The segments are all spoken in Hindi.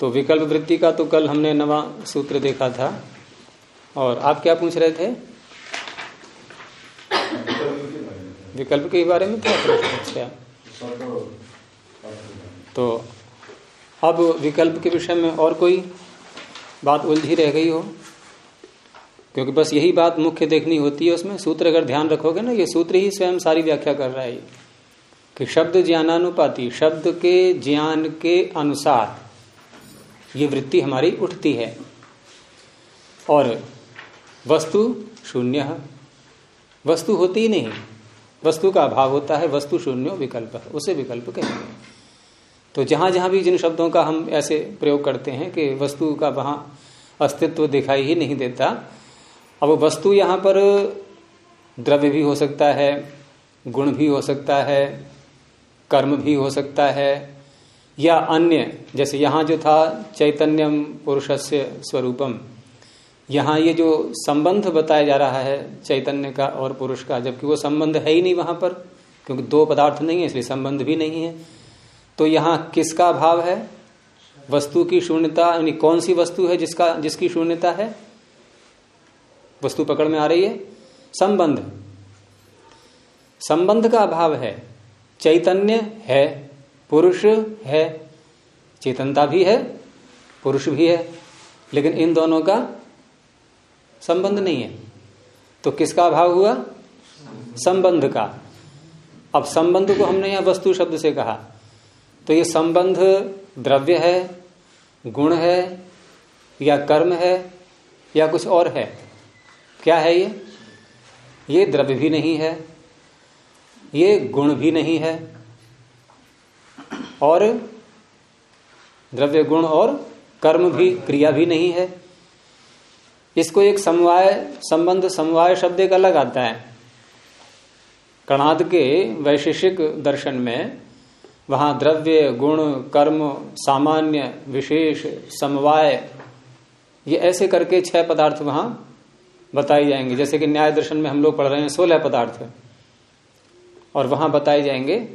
तो विकल्प वृत्ति का तो कल हमने नवा सूत्र देखा था। और आप क्या पूछ रहे थे? विकल्प के बारे में क्या अच्छा। तो अब विकल्प के विषय में और कोई बात उलझी रह गई हो? क्योंकि बस यही बात मुख्य देखनी होती है उसमें। सूत्र अगर ध्यान रखोगे ना, ये सूत्र ही स्वयं सारी व्याख्या कर रहा है। कि शब्द ज्ञानानुपाति, शब्द के ज्ञान के अनुसार। ये वृत्ति हमारी उठती है। और वस्तु शून्य वस्तु होती ही नहीं। वस्तु का अभाव होता है, वस्तु शून्य विकल्प उसे विकल्प कहेंगे तो जहाँ जहाँ भी जिन शब्दों का हम ऐसे प्रयोग करते हैं कि वस्तु का वहाँ अस्तित्व दिखाई ही नहीं देता, अब वस्तु यहाँ पर द्रव्य भी हो सकता है, गुण भी हो सकता है, कर्म भी हो सकता है या अन्य, जैसे यहाँ जो था चैतन्यम पुरुषस्य स्वरूपम, यहाँ ये जो संबंध बताया जा रहा है चैतन्य का और पुरुष का, जबकि वो संबंध है ही नहीं वहाँ पर, क्योंकि दो पदार्थ नहीं है, इसलिए संबंध भी नहीं है। तो यहाँ किसका भाव है? वस्तु की शून्यता, यानी कौन सी वस्तु है जिसका, जिसकी शून्यता है? वस्तु पकड़ में आ रही है? संबंध। संबंध का अभाव है। चैतन्य है पुरुष है, चेतनता भी है, पुरुष भी है, लेकिन इन दोनों का संबंध नहीं है। तो किसका अभाव हुआ? संबंध का। अब संबंध को हमने यहाँ वस्तु शब्द से कहा। तो ये संबंध द्रव्य है, गुण है, या कर्म है, या कुछ और है? क्या है ये? ये द्रव्य भी नहीं है, ये गुण भी नहीं है और द्रव्य गुण और कर्म भी, क्रिया भी नहीं है। इसको एक समवाय, संबंध समवाय शब्द एक अलग आता है। कणाद के वैशेषिक दर्शन में वहाँ द्रव्य, गुण, कर्म, सामान्य, विशेष, समवाय, ये ऐसे करके छह पदार्थ वहाँ बताए जाएँगे। जैसे कि न्याय दर्शन में हम लोग पढ़ रहे हैं सोलह पदार्थ। और वहाँ बताए जाएँगे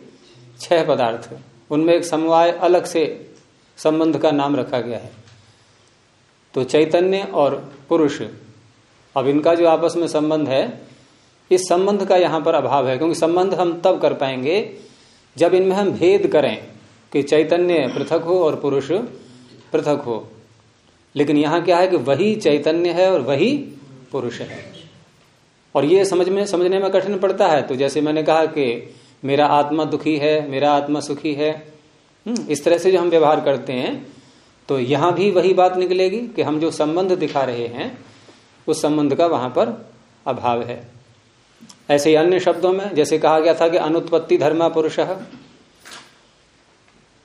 छह पदार्थ। उनमें एक समवाय अलग से संबंध का नाम रखा गया है। तो चैतन्य और पुरुष, अब इनका जो आपस में संबंध है, इस संबंध का यहाँ पर अभाव है, क्योंकि संबंध हम तब कर पाएँगे जब इनमें हम भेद करें कि चैतन्य पृथक हो और पुरुष पृथक हो। लेकिन यहाँ क्या है कि वही चैतन्य है और वही पुरुष है। और ये समझ में, समझने में कठिन पड़ता है। तो जैसे मैंने कहा कि मेरा आत्मा दुखी है, मेरा आत्मा सुखी है। इस तरह से जो हम व्यवहार करते हैं तो यहाँ भी वही बात निकलेगी कि हम जो संबंध दिखा रहे हैं, उस संबंध का वहाँ पर अभाव है। ऐसे ही अन्य शब्दों में, जैसे कहा गया था कि अनुत्पत्ति धर्मा पुरुष।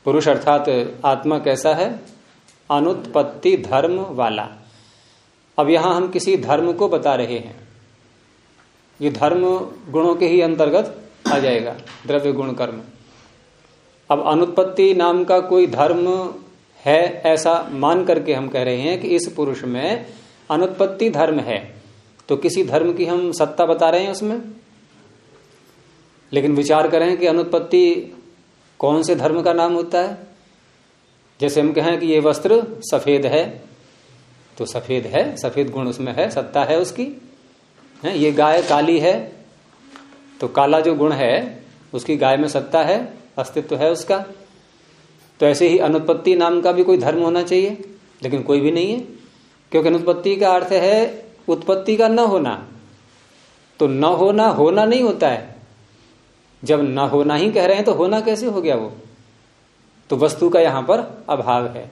पुरुष अर्थात आत्मा कैसा है? अनुत्पत्ति धर्म वाला। अब यहाँ हम किसी धर्म को बता रहे हैं। ये धर्म गुणों के ही अंतर्गत आ जाएगा, द्रव्य गुण कर्म। अब अनुत्पत्ति नाम का कोई धर्म है ऐसा मान करके हम कह रहे हैं कि इस पुरुष में अनुत्पत्ति धर्म है। तो किसी धर्म की हम सत्ता बता रहे हैं उसमें? लेकिन विचार करें कि अनुत्पत्ति कौन से धर्म का नाम होता है? जैसे हम कहें कि ये वस्त्र सफ़ेद है तो सफ़ेद है, सफ़ेद गुण उसमें है, सत्ता है उसकी। है, ये गाय काली है तो काला जो गुण है, उसकी गाय में सत्ता है, अस्तित्व है उसका। तो ऐसे ही अनुत्पत्ति नाम का भी कोई धर्म होना चाहिए, लेकिन कोई भी नहीं है। क्योंकि अनुत्पत्ति का अर्थ है, उत्पत्ति का न होना। तो न होना होना नहीं होता है। जब न होना ही कह रहे हैं तो होना कैसे हो गया वो? तो वस्तु का यहाँ पर अभाव है।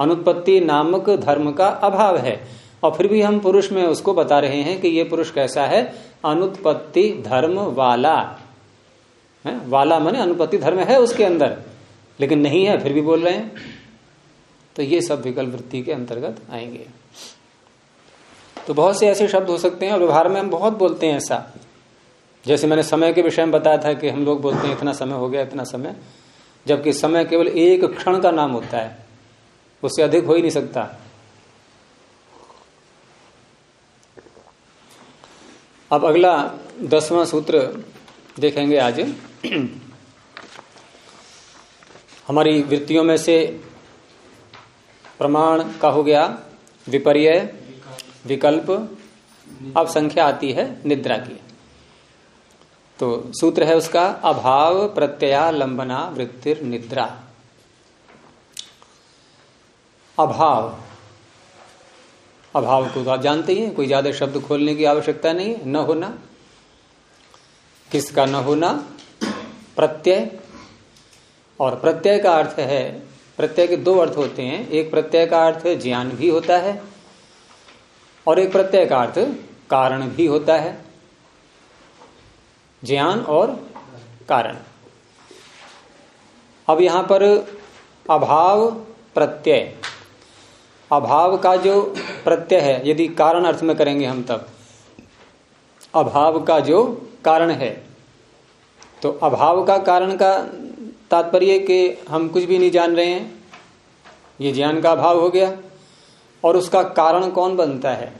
अनुत्पत्ति नामक धर्म का अभाव है। और फिर भी हम पुरुष में उसको बता रहे हैं कि ये पुरुष कैसा है अनुत्पत्ति धर्म वाला। है? वाला माने अनुपति धर्म है उसके अंदर। लेकिन नहीं है, फिर भी बोल रहे हैं। तो ये सब विकल्प वृत्ति के अंतर्गत आएँगे। तो बहुत से ऐसे शब्द हो सकते हैं और व्यवहार में हम बहुत बोलते हैं ऐसा। जैसे मैंने समय के विषय में बताया था कि हम लोग बोलते हैं, इतना समय हो गया, इतना समय। जबकि समय केवल एक क्षण का नाम होता है। उससे अधिक हो ही नहीं सकता। अब अगला दसवां सूत्र देखेंगे आज। हमारी वृत्तियों में से प्रमाण का हो गया विपर्य, विकल्प, अब संख्या आती है निद्रा की। तो सूत्र है उसका, अभाव प्रत्ययालंबना वृत्तिर, निद्रा। अभाव। अभाव को तो आप जानते ही हैं, कोई ज़्यादा शब्द खोलने की आवश्यकता नहीं है, न होना। किसका न होना? प्रत्यय। और प्रत्यय का अर्थ है, प्रत्यय के दो अर्थ होते हैं। एक प्रत्यय का अर्थ ज्ञान भी होता है, और एक प्रत्यय का अर्थ कारण भी होता है। ज्ञान और कारण। अब यहाँ पर अभाव, प्रत्यय। अभाव का जो प्रत्यय है, यदि कारण अर्थ में करेंगे हम तब। अभाव का जो कारण है। तो अभाव का कारण का तात्पर्य कि हम कुछ भी नहीं जान रहे हैं, ये ज्ञान का अभाव हो गया, और उसका कारण कौन बनता है?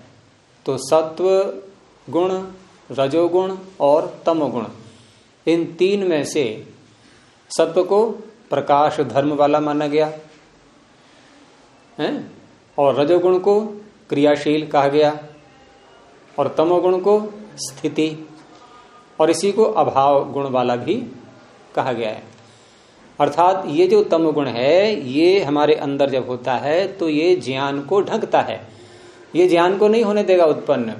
तो सत्व, गुण, रजोगुण और तमोगुण। इन तीन में से सत्व को प्रकाश, धर्म वाला माना गया। है? और रजोगुण को क्रियाशील कहा गया और तमोगुण को स्थिति और इसी को अभाव गुण वाला भी कहा गया है। अर्थात ये जो तमोगुण है, ये हमारे अंदर जब होता है तो ये ज्ञान को ढकता है। ये ज्ञान को नहीं होने देगा उत्पन्न।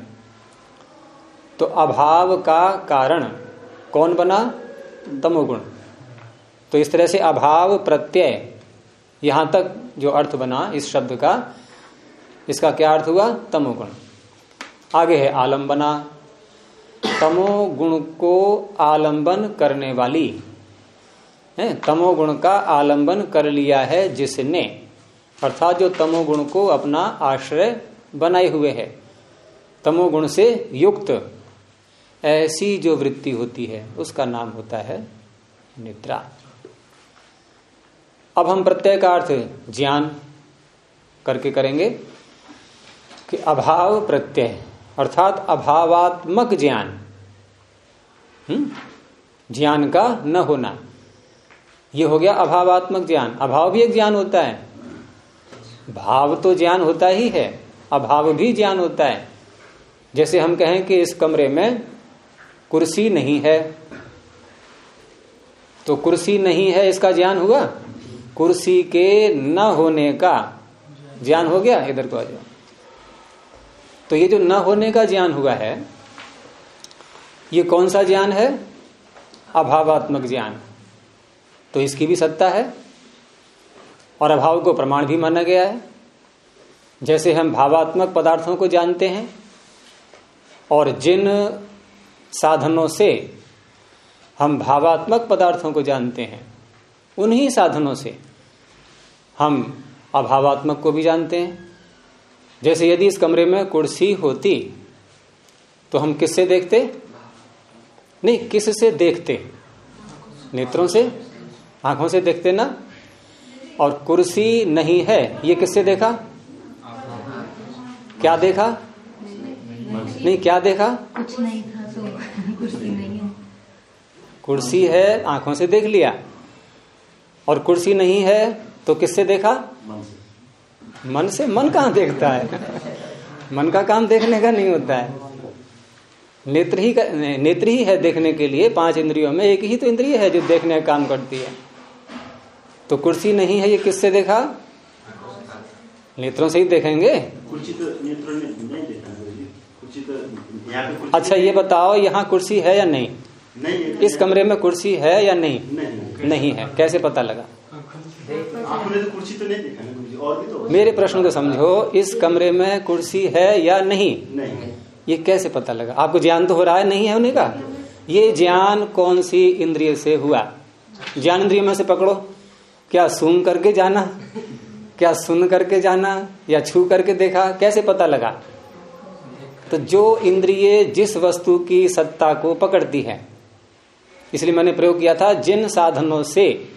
तो अभाव का कारण कौन बना? तमोगुण। तो इस तरह से अभाव प्रत्यय, यहाँ तक जो अर्थ बना इस शब्द का इसका क्या अर्थ हुआ? तमोगुण। आगे है आलंबना। तमोगुण को आलंबन करने वाली, है, तमोगुण का आलंबन कर लिया है जिसने। अर्थात जो तमोगुण को अपना आश्रय बनाए हुए है। तमोगुण से युक्त ऐसी जो वृत्ति होती है, उसका नाम होता है निद्रा। अब हम प्रत्यय का अर्थ ज्ञान करके करेंगे। कि अभाव प्रत्यय अर्थात अभावात्मक ज्ञान। हम्म? ज्ञान का न होना। ये हो गया अभावात्मक ज्ञान। अभाव भी एक ज्ञान होता है। भाव तो ज्ञान होता ही है। अभाव भी ज्ञान होता है। जैसे हम कहें कि इस कमरे में कुर्सी नहीं है। तो कुर्सी नहीं है, इसका ज्ञान हुआ? कुर्सी के न होने का। ज्ञान हो गया? इधर को आ जाओ। तो ये जो न होने का ज्ञान हुआ है, ये कौन सा ज्ञान है? अभावात्मक ज्ञान। तो इसकी भी सत्ता है और अभाव को प्रमाण भी माना गया है। जैसे हम भावात्मक पदार्थों को जानते हैं और जिन साधनों से हम भावात्मक पदार्थों को जानते हैं, उन्हीं साधनों से हम अभावात्मक को भी जानते हैं। जैसे यदि इस कमरे में कुर्सी होती तो हम किससे देखते? नहीं किस से देखते? नेत्रों से? आँखों से देखते ना? और कुर्सी नहीं है ये किससे देखा? क्या देखा? नहीं क्या देखा? कुछ नहीं था तो कुर्सी नहीं है। कुर्सी है आँखों से देख लिया। और कुर्सी नहीं है तो किससे देखा? मन से मन कहाँ देखता है? मन का काम देखने का नहीं होता है। नेत्र ही का नेत्र ही है देखने के लिए पाँच इंद्रियों में एक ही तो इंद्रिय है जो देखने का काम करती है। तो कुर्सी नहीं है ये किससे देखा? नेत्रों से ही देखेंगे? कुर्सी तो नेत्रों ने नहीं देखा कुर्सी तो यहाँ पे कुर्सी अच्छा ये बताओ यहाँ कुर्सी है या नहीं? नहीं है इस कमरे में कुर्सी है या नहीं? नहीं नहीं। है। कैसे पता लगा? आपने तो कुर्सी तो नहीं देखा और भी तो मेरे प्रश्न को समझो इस कमरे में कुर्सी है या नहीं? नहीं ये कैसे पता लगा? आपको ज्ञान तो हो रहा है नहीं है होने का? ये ज्ञान कौन सी इंद्रिय से हुआ? ज्ञान इंद्रिय में से पकड़ो। क्या सुन करके जाना? क्या सुन करके जाना? या छू करके देखा? कैसे पता लगा? तो जो इंद्रिय जिस वस्तु की सत्ता को पकड़ती है इसलिए मैंने प्रयोग किया था जिन साधनों से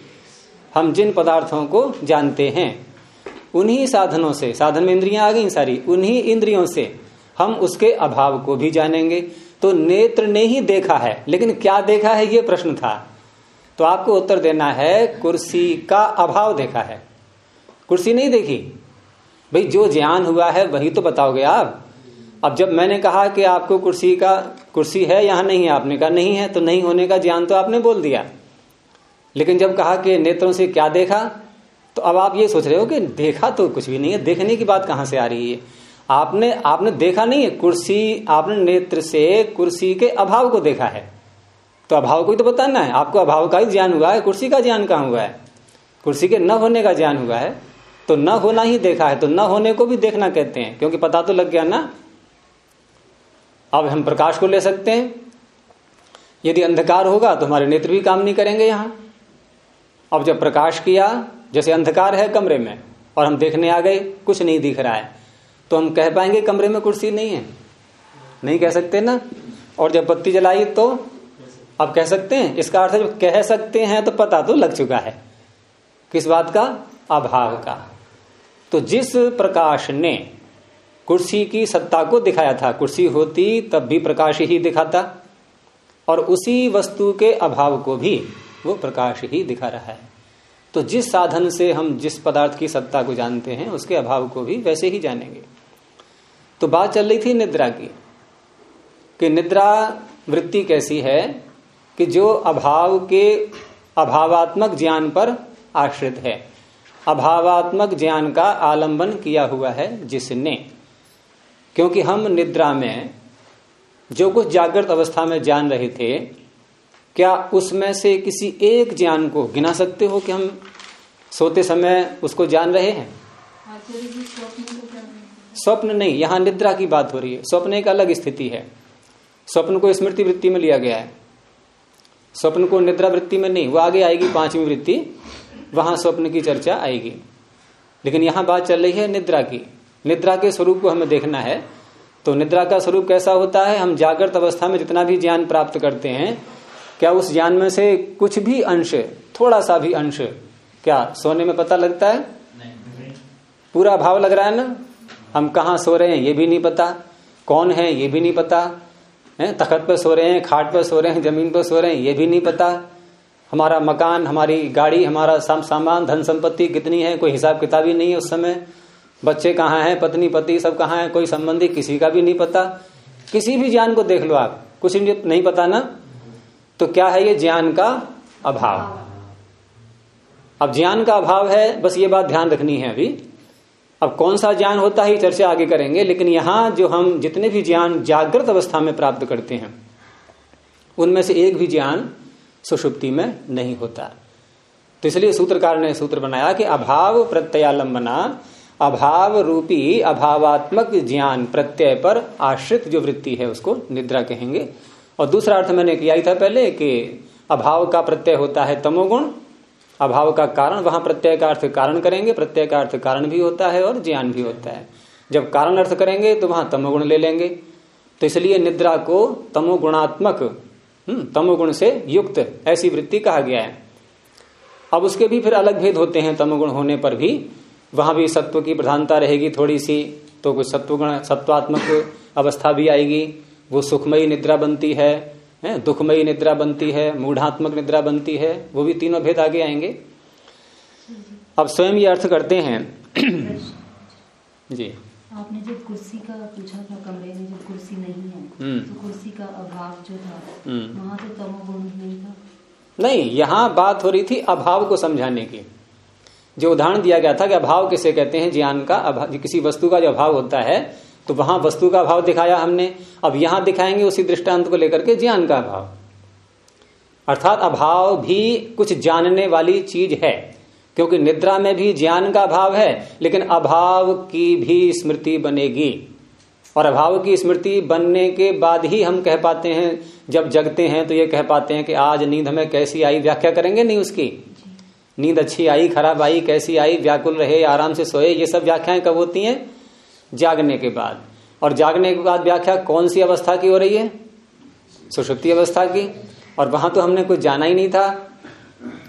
हम जिन पदार्थों को जानते हैं। उन्हीं साधनों से, साधन में इंद्रियाँ आ गई सारी, उन्हीं इंद्रियों से हम उसके अभाव को भी जानेंगे। तो नेत्र ने ही देखा है, लेकिन क्या देखा है ये प्रश्न था। तो आपको उत्तर देना है, कुर्सी का अभाव देखा है। कुर्सी नहीं देखी? भाई, जो ज्ञान हुआ है, वही तो बताओगे आप। अब जब मैंने कहा कि आपको कुर्सी का, कुर्सी है, यहाँ नहीं है, आपने कहा नहीं है तो नहीं होने का ज्ञान तो आपने बोल दिया। लेकिन जब कहा कि नेत्रों से क्या देखा? तो अब आप ये सोच रहे हो कि देखा तो कुछ भी नहीं है, देखने की बात कहाँ से आ रही है? आपने आपने देखा नहीं है? कुर्सी, आपने नेत्र से कुर्सी के अभाव को देखा है। तो अभाव को ही तो बताना है। आपको अभाव का ही ज्ञान हुआ है, कुर्सी का ज्ञान कहाँ हुआ है? कुर्सी के न होने का ज्ञान हुआ है। तो न होना ही देखा है तो न होने को भी देखना कहते हैं, क्योंकि पता तो लग गया ना। अब हम प्रकाश को ले सकते हैं। यदि अंधकार होगा तो हमारे नेत्र भी काम नहीं करेंगे यहाँ। अब जब प्रकाश किया जैसे अंधकार है कमरे में, और हम देखने आ गए, कुछ नहीं दिख रहा है। तो हम कह पाएँगे कमरे में कुर्सी नहीं है। नहीं कह सकते ना? और जब बत्ती जलाई तो आप कह सकते हैं? इसका अर्थ जब कह सकते हैं तो पता तो लग चुका है। किस बात का? अभाव का। तो जिस प्रकाश ने कुर्सी की सत्ता को दिखाया था, कुर्सी होती तब भी प्रकाश ही दिखाता, और उसी वस्तु के अभाव को भी वो प्रकाश ही दिखा रहा है। तो जिस साधन से हम जिस पदार्थ की सत्ता को जानते हैं, उसके अभाव को भी वैसे ही जानेंगे। तो बात चल रही थी निद्रा की, कि निद्रा वृत्ति कैसी है कि जो अभाव के अभावात्मक ज्ञान पर आश्रित है। अभावात्मक ज्ञान का आलंबन किया हुआ है जिसने। क्योंकि हम निद्रा में जो कुछ जागृत अवस्था में जान रहे थे क्या उसमें से किसी एक ज्ञान को गिना सकते हो कि हम सोते समय उसको जान रहे हैं? स्वप्न नहीं, यहाँ निद्रा की बात हो रही है। स्वप्न एक अलग स्थिति है। स्वप्न को स्मृति वृत्ति में लिया गया है। स्वप्न को निद्रा वृत्ति में नहीं, वो आगे आएगी, पांचवी वृत्ति। वहाँ स्वप्न की चर्चा आएगी। लेकिन यहाँ बात चल रही है निद्रा की। निद्रा के स्वरूप को हमें देखना है। तो निद्रा का स्वरूप कैसा होता है? हम जागृत अवस्था में जितना भी ज्ञान प्राप्त करते हैं क्या उस ज्ञान में से कुछ भी अंश थोड़ा सा भी अंश क्या सोने में पता लगता है? पूरा भाव लग रहा है ना? हम कहा सो रहे हैं ये भी नहीं पता। कौन है ये भी नहीं पता। है? तखत पर सो रहे हैं, खाट पर सो रहे हैं, ज़मीन पर सो रहे हैं, ये भी नहीं पता। हमारा मकान, हमारी गाड़ी, हमारा सामान, धन संपत्ति कितनी है? कोई हिसाब किताब ही नहीं है उस समय। बच्चे कहाँ हैं? पत्नी, पति सब कहाँ हैं? कोई संबंधी किसी का भी नहीं पता। किसी भी ज्ञान को देख लो आप। कुछ नहीं पता ना? तो क्या है ये ज्ञान का अभाव? अब ज्ञान का अभाव है बस ये बात ध्यान रखनी है अभी। अब कौन सा ज्ञान होता है चर्चा आगे करेंगे लेकिन यहाँ जो हम जितने भी ज्ञान जागृत अवस्था में प्राप्त करते हैं उनमें से एक भी ज्ञान सुषुप्ति में नहीं होता। तो इसलिए सूत्रकार ने सूत्र बनाया कि अभाव प्रत्ययालंबना अभाव रूपी अभावात्मक ज्ञान प्रत्यय पर आश्रित जो वृत्ति है उसको निद्रा कहेंगे। और दूसरा अर्थ मैंने किया ही था पहले कि अभाव का प्रत्यय होता है तमोगुण। अभाव का कारण वहाँ प्रत्यय का अर्थ कारण करेंगे प्रत्यय का अर्थ कारण भी होता है और ज्ञान भी होता है। जब कारण अर्थ करेंगे तो वहाँ तमोगुण ले लेंगे। तो इसलिए निद्रा को तमोगुणात्मक हम्म, तमोगुण से युक्त ऐसी वृत्ति कहा गया है। अब उसके भी फिर अलग भेद होते हैं तमोगुण होने पर भी। वहाँ भी सत्व की प्रधानता रहेगी थोड़ी सी तो कुछ सत्वगुण सत्वात्मक अवस्था भी आएगी। वो सुखमयी निद्रा बनती है है दुखमयी निद्रा बनती है मूढ़ात्मक निद्रा बनती है वो भी तीनों भेद आगे आएँगे। अब स्वयं ये अर्थ करते हैं। जी। आपने जब कुर्सी का पूछा था कमरे में जब कुर्सी नहीं है हम्म। तो कुर्सी का अभाव जो था हम्म। वहाँ तो तमोगुण नहीं था? नहीं यहाँ बात हो रही थी अभाव को समझाने की। जो उदाहरण दिया गया था कि अभाव किसे कहते हैं ज्ञान का अभाव किसी वस्तु का जो अभाव होता है तो वहाँ वस्तु का भाव दिखाया हमने, अब यहाँ दिखाएँगे उसी दृष्टांत को लेकर के ज्ञान का भाव। अर्थात अभाव भी कुछ जानने वाली चीज़ है, क्योंकि निद्रा में भी ज्ञान का भाव है, लेकिन अभाव की भी स्मृति बनेगी। और अभाव की स्मृति बनने के बाद ही हम कह पाते हैं, जब जगते हैं तो ये कह पाते हैं कि आज नींद हमें कैसी आई, व्याख्या करेंगे नहीं उसकी। नींद अच्छी आई, खराब आई, कैसी आई, व्याकुल रहे, आराम से सोए, ये सब व्याख्याएँ कब होती हैं? जागने के बाद। और जागने के बाद व्याख्या कौन सी अवस्था की हो रही है? सुषुप्ति अवस्था की। और वहाँ तो हमने कुछ जाना ही नहीं था।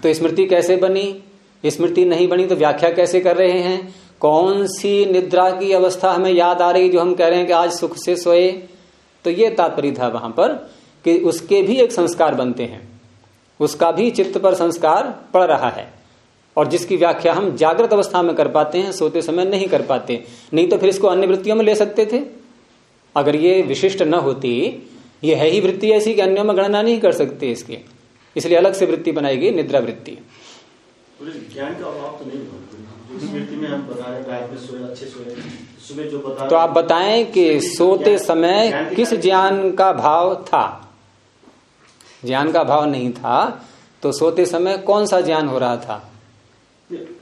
तो स्मृति कैसे बनी? स्मृति नहीं बनी तो व्याख्या कैसे कर रहे हैं? कौन सी निद्रा की अवस्था हमें याद आ रही जो हम कह रहे हैं कि आज सुख से सोए? तो ये तात्पर्य था वहाँ पर कि उसके भी एक संस्कार बनते हैं। उसका भी चित्त पर संस्कार पड़ रहा है। और जिसकी व्याख्या हम जागृत अवस्था में कर पाते हैं सोते समय नहीं कर पाते। नहीं तो फिर इसको अन्य वृत्तियों में ले सकते थे। अगर ये विशिष्ट न होती ये है ही वृत्ति ऐसी कि अन्यों में गणना नहीं कर सकते इसके। इसलिए अलग से वृत्ति बनाएगी निद्रा वृत्ति। ज्ञान तो तो आप बताएँ कि सोते समय किस ज्ञान का भाव था? ज्ञान का भाव नहीं था तो सोते समय कौन सा ज्ञान हो रहा था?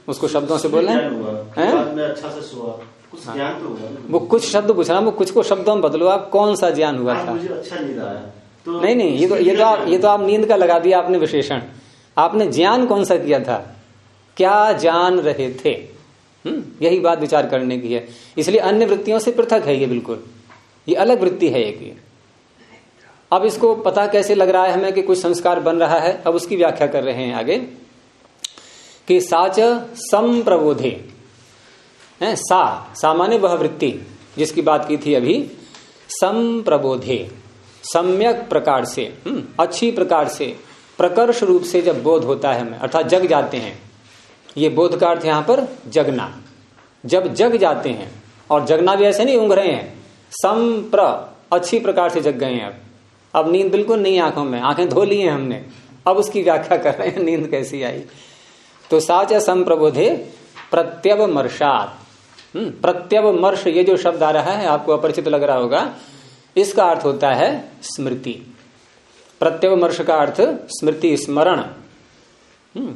उसको शब्दों से बोले? में अच्छा से सोआ कुछ ज्ञान तो हुआ वो कुछ शब्द पूछ रहा वो कुछ को शब्दों में बदलो आप कौन सा ज्ञान हुआ था? मुझे अच्छा तो नहीं नहीं ये तो ये तो आप ये तो आप नींद का लगा दिया आपने विशेषण। आपने ज्ञान कौन सा किया था? क्या जान रहे थे? हम्म यही बात विचार करने की है। इसलिए अन्य वृत्तियों से पृथक है ये बिल्कुल। ये अलग वृत्ति है एक ये। अब इसको पता कैसे लग रहा है हमें कि कुछ संस्कार बन रहा है? अब उसकी व्याख्या कर रहे हैं आगे। कि साच संप्रबोधे। सा सामान्य वह वृत्ति जिसकी बात की थी अभी संप्रबोधे। सम्यक प्रकार से हम्म, अच्छी प्रकार से प्रकर्ष रूप से जब बोध होता है हमें अर्थात जग जाते हैं ये बोध का अर्थ यहाँ पर जगना। जब जग जाते हैं और जगना भी ऐसे नहीं ऊँग रहे हैं संप्र अच्छी प्रकार से जग गए हैं अब। अब नींद बिल्कुल नहीं आँखों में आँखें धो ली हैं हमने। अब उसकी व्याख्या कर रहे हैं नींद कैसी आई? तो साच संप्रबोधे प्रत्यव मर्षात हम्म, प्रत्यव ये जो शब्द आ रहा है आपको अपरिचित लग रहा होगा इसका अर्थ होता है स्मृति। प्रत्यवमर्श का अर्थ स्मृति स्मरण। हम्म,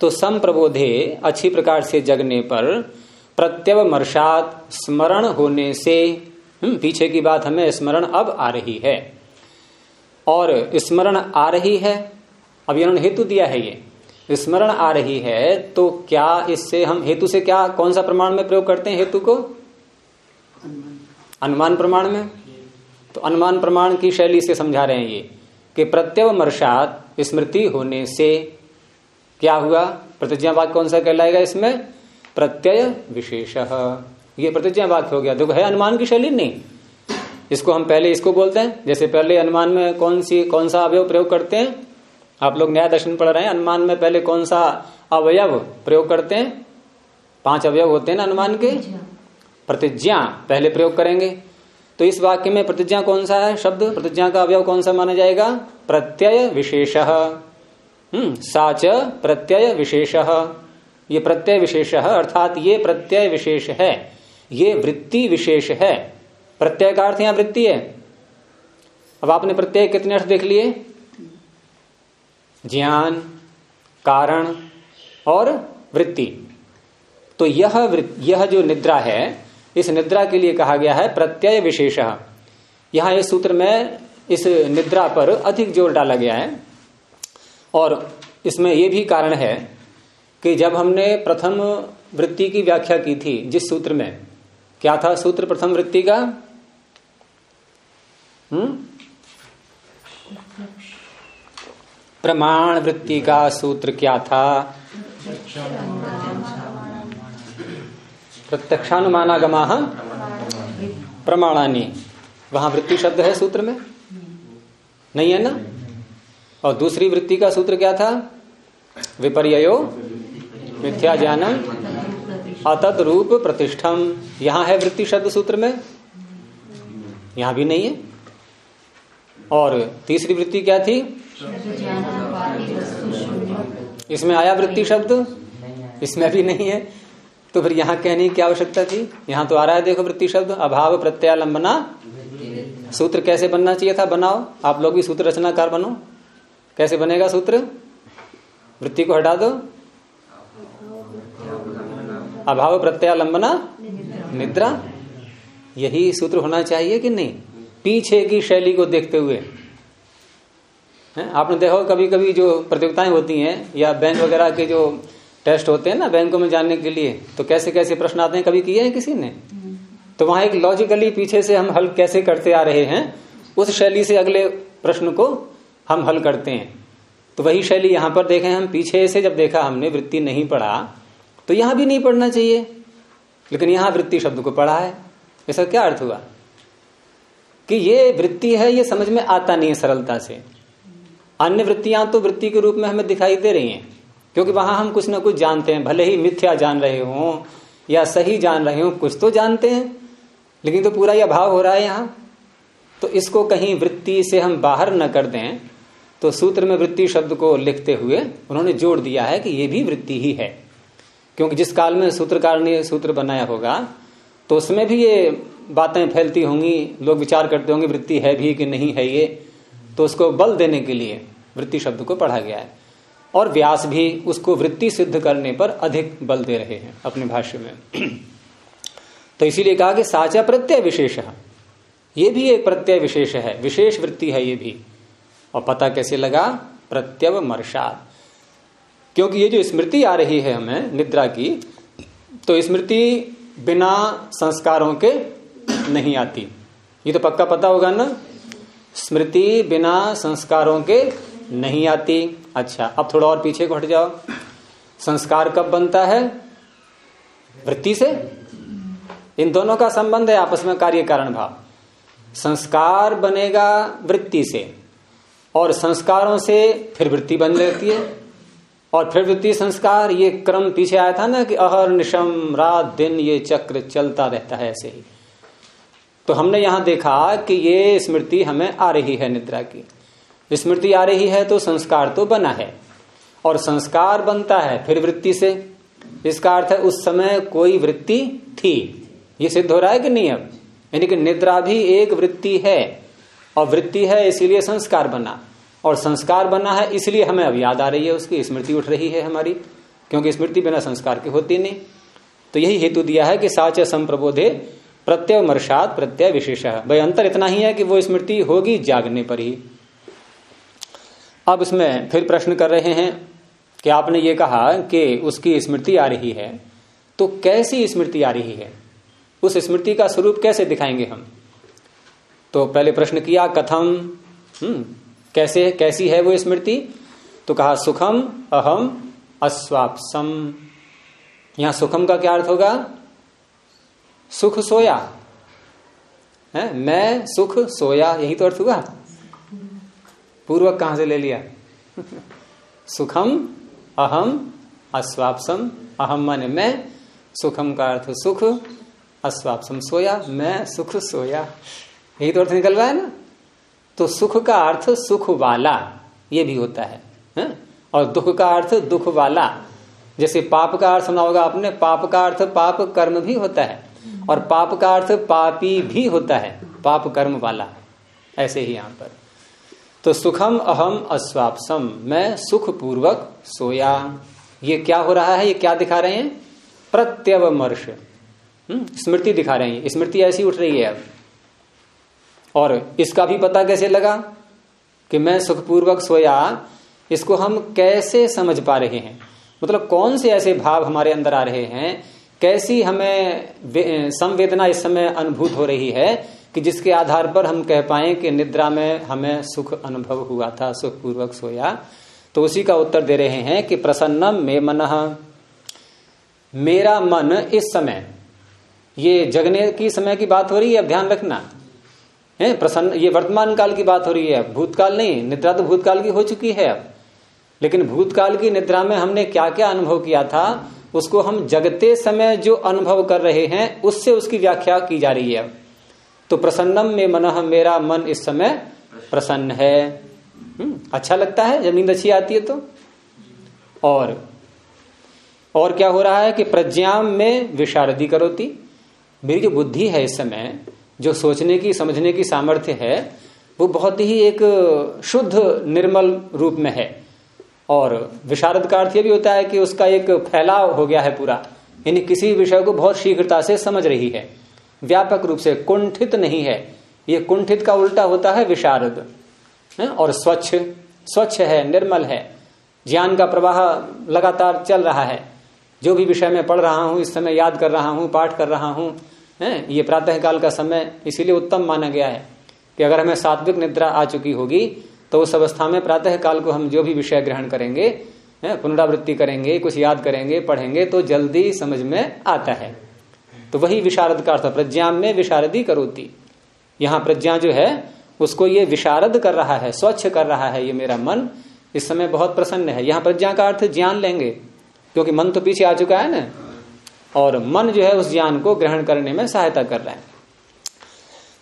तो संप्रबोधे अच्छी प्रकार से जगने पर प्रत्यव मर्षात स्मरण होने से हम्म, पीछे की बात हमें स्मरण अब आ रही है। और स्मरण आ रही है अब इन्होंने हेतु दिया है ये। स्मरण आ रही है तो क्या इससे हम हेतु से क्या, कौन सा प्रमाण में प्रयोग करते हैं हेतु को? अनुमान प्रमाण में? तो अनुमान प्रमाण की शैली से समझा रहे हैं ये, कि प्रत्यव मर्षात स्मृति होने से क्या हुआ? प्रतिज्ञा वाक्य कौन सा कहलाएगा इसमें? प्रत्यय विशेष। ये प्रतिज्ञा वाक्य हो गया। देखो, है अनुमान की शैली? नहीं। इसको हम पहले इसको बोलते हैं। जैसे पहले अनुमान में कौन सी, कौन सा अवयव प्रयोग करते हैं? आप लोग न्याय दर्शन पढ़ रहे हैं अनुमान में पहले कौन सा अवयव प्रयोग करते हैं? पाँच अवयव होते हैं ना अनुमान के? प्रतिज्ञा। पहले प्रयोग करेंगे। तो इस वाक्य में प्रतिज्ञा कौन सा है? शब्द प्रतिज्ञा का अवयव कौन सा माना जाएगा? प्रत्यय विशेष। हम्म साच प्रत्यय विशेष। ये प्रत्यय विशेष अर्थात ये प्रत्यय विशेष है ये वृत्ति विशेष है। प्रत्यय का अर्थ यहाँ वृत्ति है। अब आपने प्रत्यय कितने अर्थ देख लिए? ज्ञान, कारण और वृत्ति। तो यह यह जो निद्रा है, इस निद्रा के लिए कहा गया है प्रत्यय विशेष। यहाँ इस सूत्र में इस निद्रा पर अधिक ज़ोर डाला गया है। और इसमें यह भी कारण है कि जब हमने प्रथम वृत्ति की व्याख्या की थी, जिस सूत्र में, क्या था सूत्र प्रथम वृत्ति का? हम्म? प्रमाण वृत्ति का सूत्र क्या था? प्रत्यक्षानुमानागमा प्रमाणानी। वहाँ वृत्ति शब्द है सूत्र में? नहीं है ना? और दूसरी वृत्ति का सूत्र क्या था? विपर्यो मिथ्या ज्ञानम अतत रूप प्रतिष्ठम। यहाँ है वृत्ति शब्द सूत्र में? यहाँ भी नहीं है। और तीसरी वृत्ति क्या थी? इसमें आया वृत्ति शब्द? इसमें भी नहीं है। तो फिर यहाँ कहने की क्या आवश्यकता थी? यहाँ तो आ रहा है, देखो वृत्ति शब्द, अभाव प्रत्यालंबना। सूत्र कैसे बनना चाहिए था? बनाओ। आप लोग भी सूत्र रचनाकार बनो। कैसे बनेगा सूत्र? वृत्ति को हटा दो। अभाव प्रत्यालंबना निद्रा। यही सूत्र होना चाहिए कि नहीं? पीछे की शैली को देखते हुए। है? आपने देखो कभी कभी जो प्रतियोगिताएँ होती हैं, या बैंक वगैरह के जो टेस्ट होते हैं ना बैंकों में जाने के लिए तो कैसे कैसे प्रश्न आते हैं? कभी किए हैं किसी ने? तो वहाँ एक लॉजिकली पीछे से हम हल कैसे करते आ रहे हैं, उस शैली से अगले प्रश्न को हम हल करते हैं। तो वही शैली यहाँ पर देखें हम, पीछे से जब देखा हमने, वृत्ति नहीं पढ़ा तो यहाँ भी नहीं पढ़ना चाहिए। लेकिन यहाँ वृत्ति शब्द को पढ़ा है। इसका क्या अर्थ हुआ? कि ये वृत्ति है, ये समझ में आता नहीं है सरलता से। अन्य वृत्तियाँ तो वृत्ति के रूप में हमें दिखाई दे रही हैं, क्योंकि वहाँ हम कुछ ना कुछ जानते हैं, भले ही मिथ्या जान रहे हो या सही जान रहे हो, कुछ तो जानते हैं, लेकिन तो पूरा यह भाव हो रहा है यहाँ। तो इसको कहीं वृत्ति से हम बाहर न कर दें तो सूत्र में वृत्ति शब्द को लिखते हुए उन्होंने जोड़ दिया है कि ये भी वृत्ति ही है। क्योंकि जिस काल में सूत्रकार ने सूत्र बनाया होगा तो उसमें भी ये बातें फैलती होंगी, लोग विचार करते होंगे वृत्ति है भी कि नहीं है ये। तो उसको बल देने के लिए वृत्ति शब्द को पढ़ा गया है। और व्यास भी उसको वृत्ति सिद्ध करने पर अधिक बल दे रहे हैं अपने भाष्य में। तो इसीलिए कहा कि साचा प्रत्यय विशेष ये भी एक प्रत्यय विशेष है, विशेष वृत्ति है ये भी। और पता कैसे लगा? प्रत्यव मर्षाद क्योंकि ये जो स्मृति आ रही है हमें निद्रा की तो स्मृति बिना संस्कारों के नहीं आती। ये तो पक्का पता होगा ना? स्मृति बिना संस्कारों के नहीं आती। अच्छा अब थोड़ा और पीछे हट जाओ। संस्कार कब बनता है? वृत्ति से? इन दोनों का संबंध है आपस में कार्य कारण भाव। संस्कार बनेगा वृत्ति से, और संस्कारों से फिर वृत्ति बन लेती है। और फिर वृत्ति संस्कार, ये क्रम पीछे आया था ना कि अहर निशम रात दिन ये चक्र चलता रहता है ऐसे ही। तो हमने यहाँ देखा कि ये स्मृति हमें आ रही है निद्रा की। स्मृति आ रही है तो संस्कार तो बना है और संस्कार बनता है फिर वृत्ति से। इसका अर्थ है उस समय कोई वृत्ति थी। ये सिद्ध हो रहा है कि नहीं अब? यानी कि निद्रा भी एक वृत्ति है और वृत्ति है इसीलिए संस्कार बना। और संस्कार बना है इसलिए हमें अब याद आ रही है उसकी। स्मृति उठ रही है हमारी, क्योंकि स्मृति बिना संस्कार की होती नहीं। तो यही हेतु दिया है कि साच संप्रबोधे प्रत्यय मर्षाद प्रत्यय विशेष भाई, अंतर इतना ही है कि वो स्मृति होगी जागने पर ही। अब इसमें फिर प्रश्न कर रहे हैं कि आपने ये कहा कि उसकी स्मृति आ रही है तो कैसी स्मृति आ रही है? उस स्मृति का स्वरूप कैसे दिखाएँगे हम? तो पहले प्रश्न किया, कथम हम्म कैसे, कैसी है वो स्मृति? तो कहा, सुखम अहम अस्वापसम। यहाँ सुखम का क्या अर्थ होगा? सुख सोया। है? मैं सुख सोया यही तो अर्थ हुआ। पूर्वक कहाँ से ले लिया? सुखम अहम अस्वापसम अहम माने मैं सुखम का अर्थ सुख अस्वापसम सोया मैं सुख सोया। यही तो अर्थ निकल रहा है ना? तो सुख का अर्थ सुख वाला ये भी होता है, है? और दुख का अर्थ दुख वाला। जैसे पाप का अर्थ सुना होगा आपने पाप का अर्थ पाप कर्म भी होता है। और पाप का अर्थ पापी भी होता है पाप कर्म वाला ऐसे ही यहाँ पर। तो सुखम अहम अस्वापसम मैं सुख पूर्वक सोया। ये क्या हो रहा है ये क्या दिखा रहे हैं? प्रत्यवमर्श। हम्म, स्मृति दिखा रहे हैं स्मृति ऐसी उठ रही है अब। और इसका भी पता कैसे लगा? कि मैं सुखपूर्वक सोया इसको हम कैसे समझ पा रहे हैं? मतलब कौन से ऐसे भाव हमारे अंदर आ रहे हैं कैसी हमें संवेदना इस समय अनुभूत हो रही है कि जिसके आधार पर हम कह पाए कि निद्रा में हमें सुख अनुभव हुआ था, सुखपूर्वक सोया। तो उसी का उत्तर दे रहे हैं कि प्रसन्नम में मन। मेरा मन इस समय, ये जगने की समय की बात हो रही है, अब ध्यान रखना। है, प्रसन्न, ये वर्तमान काल की बात हो रही है भूतकाल नहीं, निद्रा तो भूतकाल की हो चुकी है अब। लेकिन भूतकाल की निद्रा में हमने क्या क्या अनुभव किया था? उसको हम जगते समय जो अनुभव कर रहे हैं उससे उसकी व्याख्या की जा रही है। तो प्रसन्नम में मन मेरा मन इस समय प्रसन्न है। हम्म, अच्छा लगता है? जब नींद अच्छी आती है तो? और और क्या हो रहा है कि प्रज्ञाम में विशारदी करोती। मेरी जो बुद्धि है इस समय जो सोचने की समझने की सामर्थ्य है वो बहुत ही एक शुद्ध निर्मल रूप में है। और विशारद का अर्थ यह भी होता है कि उसका एक फैलाव हो गया है पूरा। यानी किसी विषय को बहुत शीघ्रता से समझ रही है। व्यापक रूप से कुंठित नहीं है। ये कुंठित का उल्टा होता है विशारद। और स्वच्छ। स्वच्छ है, निर्मल है। ज्ञान का प्रवाह लगातार चल रहा है। जो भी विषय में पढ़ रहा हूँ, इस समय याद कर रहा हूँ, पाठ कर रहा हूँ, है? ये प्रातः काल का समय इसीलिए उत्तम माना गया है कि अगर हमें सात्विक निद्रा आ चुकी होगी तो उस अवस्था में प्रातः काल को हम जो भी विषय ग्रहण करेंगे पुनरावृत्ति करेंगे, कुछ याद करेंगे, पढ़ेंगे तो जल्दी समझ में आता है। तो वही विशारद का अर्थ प्रज्ञा में विशारदी करोती। यहाँ प्रज्ञा जो है, उसको ये विशारद कर रहा है, स्वच्छ कर रहा है ये मेरा मन। इस समय बहुत प्रसन्न है। यहाँ प्रज्ञा का अर्थ, ज्ञान लेंगे, क्योंकि मन तो पीछे आ चुका है ना। और मन जो है, उस ज्ञान को ग्रहण करने में सहायता कर रहा है।